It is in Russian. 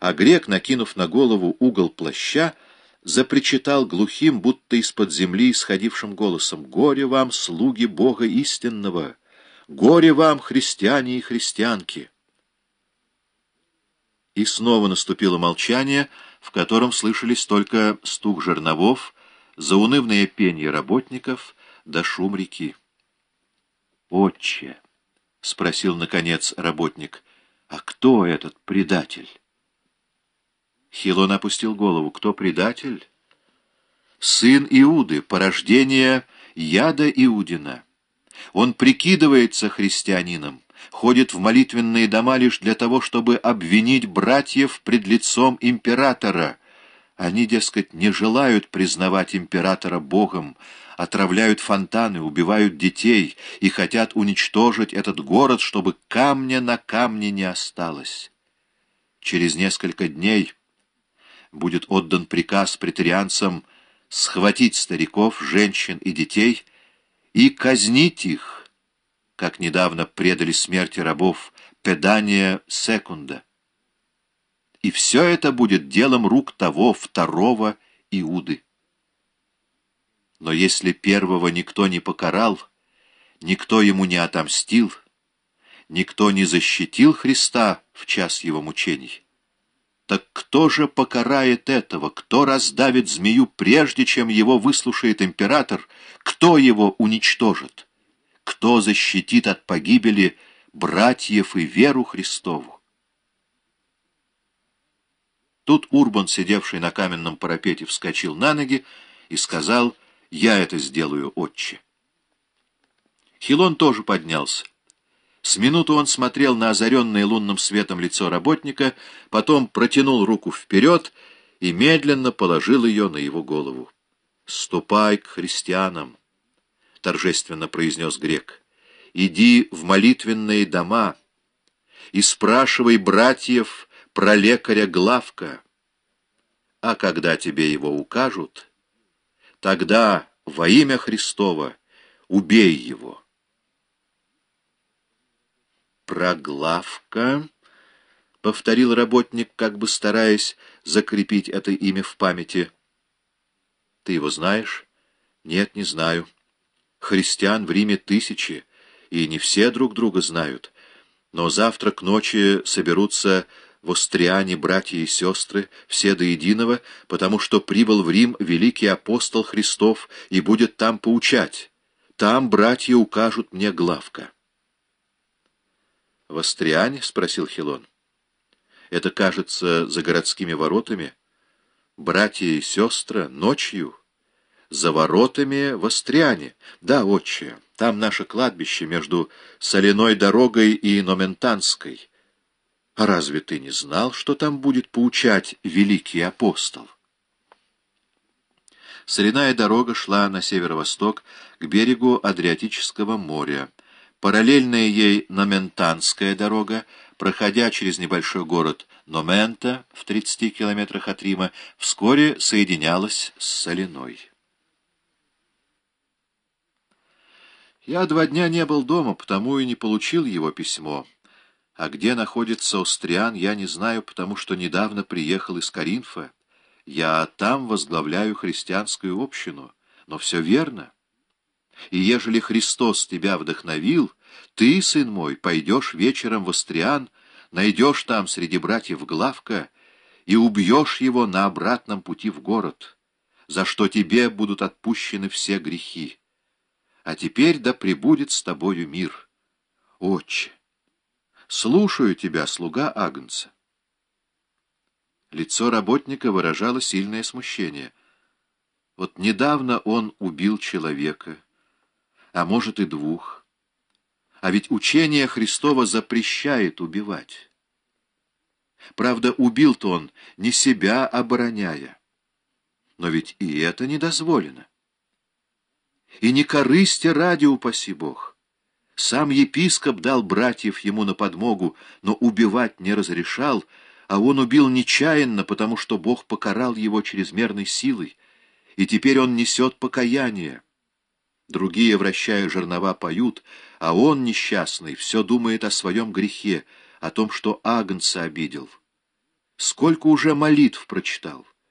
а грек, накинув на голову угол плаща, запричитал глухим, будто из-под земли исходившим голосом «Горе вам, слуги Бога истинного! Горе вам, христиане и христианки!» И снова наступило молчание, в котором слышались только стук жерновов, заунывное пение работников да шум реки. «Отче!» — спросил, наконец, работник. «А кто этот предатель?» Хилон опустил голову. «Кто предатель?» «Сын Иуды, порождение яда Иудина. Он прикидывается христианином, ходит в молитвенные дома лишь для того, чтобы обвинить братьев пред лицом императора. Они, дескать, не желают признавать императора Богом, отравляют фонтаны, убивают детей и хотят уничтожить этот город, чтобы камня на камне не осталось. Через несколько дней будет отдан приказ претарианцам схватить стариков, женщин и детей и казнить их, как недавно предали смерти рабов Педания Секунда. И все это будет делом рук того второго Иуды. Но если первого никто не покарал, никто ему не отомстил, никто не защитил Христа в час его мучений, так кто же покарает этого? Кто раздавит змею, прежде чем его выслушает император? Кто его уничтожит? Кто защитит от погибели братьев и веру Христову? Тут Урбан, сидевший на каменном парапете, вскочил на ноги и сказал, «Я это сделаю, отче». Хилон тоже поднялся. С минуту он смотрел на озаренное лунным светом лицо работника, потом протянул руку вперед и медленно положил ее на его голову. «Ступай к христианам», — торжественно произнес грек. «Иди в молитвенные дома и спрашивай братьев про лекаря Главка. А когда тебе его укажут, тогда во имя Христова убей его». «Проглавка», — повторил работник, как бы стараясь закрепить это имя в памяти. «Ты его знаешь?» «Нет, не знаю. Христиан в Риме тысячи, и не все друг друга знают. Но завтра к ночи соберутся в Остриане братья и сестры, все до единого, потому что прибыл в Рим великий апостол Христов и будет там поучать. Там братья укажут мне главка». — В Астриане? — спросил Хилон. — Это, кажется, за городскими воротами. Братья и сестры ночью. За воротами в Астриане. Да, отче, там наше кладбище между соляной дорогой и Номентанской. А разве ты не знал, что там будет поучать великий апостол? Соляная дорога шла на северо-восток к берегу Адриатического моря. Параллельная ей Номентанская дорога, проходя через небольшой город Номента в 30 километрах от Рима, вскоре соединялась с Соляной. Я два дня не был дома, потому и не получил его письмо. А где находится Остриан, я не знаю, потому что недавно приехал из Каринфа. Я там возглавляю христианскую общину. Но все верно. И ежели Христос тебя вдохновил, ты, сын мой, пойдешь вечером в Астриан, найдешь там среди братьев Главка и убьешь его на обратном пути в город, за что тебе будут отпущены все грехи. А теперь да пребудет с тобою мир. Отче, слушаю тебя, слуга Агнца. Лицо работника выражало сильное смущение. Вот недавно он убил человека, а может и двух. А ведь учение Христова запрещает убивать. Правда, убил-то он не себя обороняя. Но ведь и это не дозволено. И не корысти ради, упаси Бог. Сам епископ дал братьев ему на подмогу, но убивать не разрешал, а он убил нечаянно, потому что Бог покарал его чрезмерной силой, и теперь он несет покаяние. Другие, вращая жернова, поют, а он, несчастный, все думает о своем грехе, о том, что Агнца обидел. Сколько уже молитв прочитал!